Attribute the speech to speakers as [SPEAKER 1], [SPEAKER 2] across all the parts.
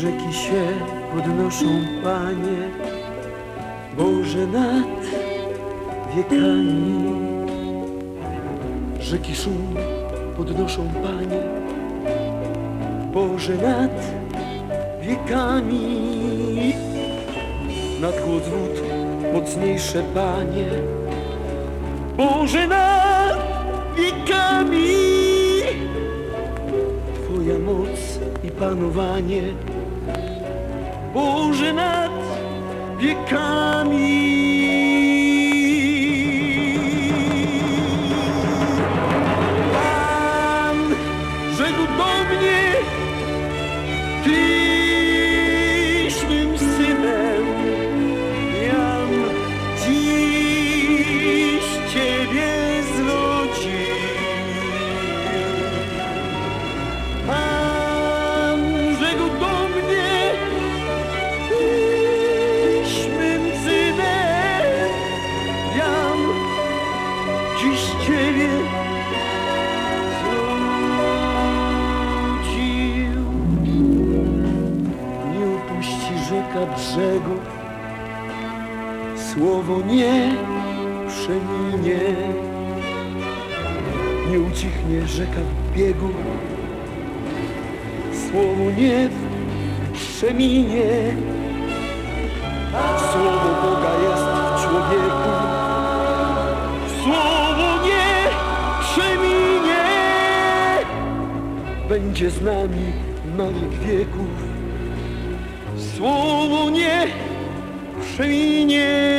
[SPEAKER 1] Rzeki się podnoszą, Panie, Boże nad wiekami. Rzeki szum podnoszą, Panie, Boże nad wiekami. Nad głos wód mocniejsze, Panie, Boże nad wiekami. Twoja moc i panowanie, Boże nad wiekami. Pan rzekł do mnie, Tyś rzeka brzegu, słowo nie przeminie. Nie ucichnie rzeka w biegu, słowo nie przeminie. Słowo Boga jest w człowieku, słowo nie przeminie. Będzie z nami na wiek wieków, słowo nie przeminie.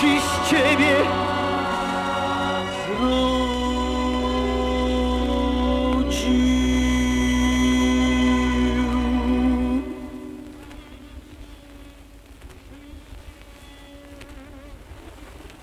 [SPEAKER 1] dziś ciebie